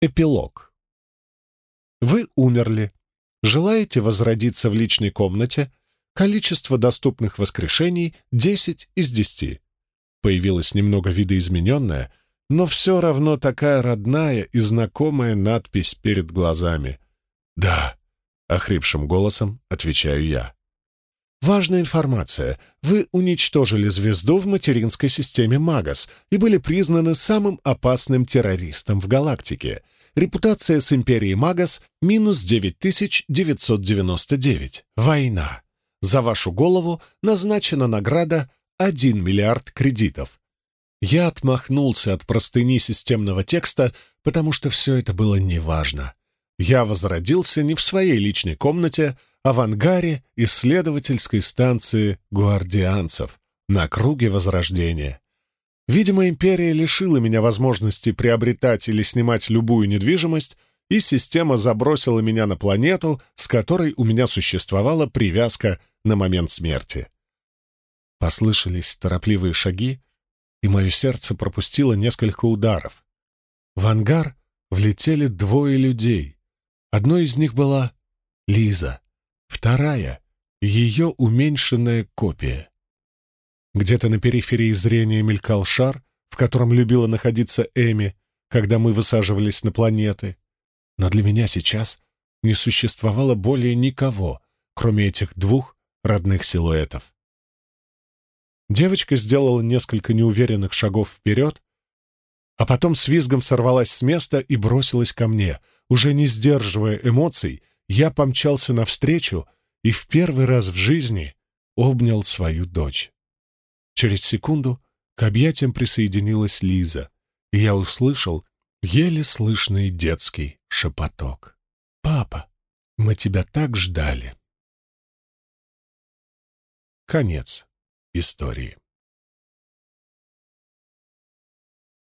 Эпилог. Вы умерли. Желаете возродиться в личной комнате? Количество доступных воскрешений — 10 из 10. Появилась немного видоизмененная, но все равно такая родная и знакомая надпись перед глазами. «Да», — охрипшим голосом отвечаю я. Важная информация. Вы уничтожили звезду в материнской системе Магас и были признаны самым опасным террористом в галактике. Репутация с Империей Магас — минус 9999. Война. За вашу голову назначена награда 1 миллиард кредитов. Я отмахнулся от простыни системного текста, потому что все это было неважно. Я возродился не в своей личной комнате, а в ангаре исследовательской станции гуардианцев на круге Возрождения. Видимо, империя лишила меня возможности приобретать или снимать любую недвижимость, и система забросила меня на планету, с которой у меня существовала привязка на момент смерти. Послышались торопливые шаги, и мое сердце пропустило несколько ударов. В ангар влетели двое людей. Одной из них была Лиза. Вторая — ее уменьшенная копия. Где-то на периферии зрения мелькал шар, в котором любила находиться Эми, когда мы высаживались на планеты. Но для меня сейчас не существовало более никого, кроме этих двух родных силуэтов. Девочка сделала несколько неуверенных шагов вперед, а потом с визгом сорвалась с места и бросилась ко мне. Уже не сдерживая эмоций, я помчался навстречу и в первый раз в жизни обнял свою дочь. Через секунду к объятиям присоединилась Лиза, и я услышал еле слышный детский шепоток. «Папа, мы тебя так ждали!» Конец истории.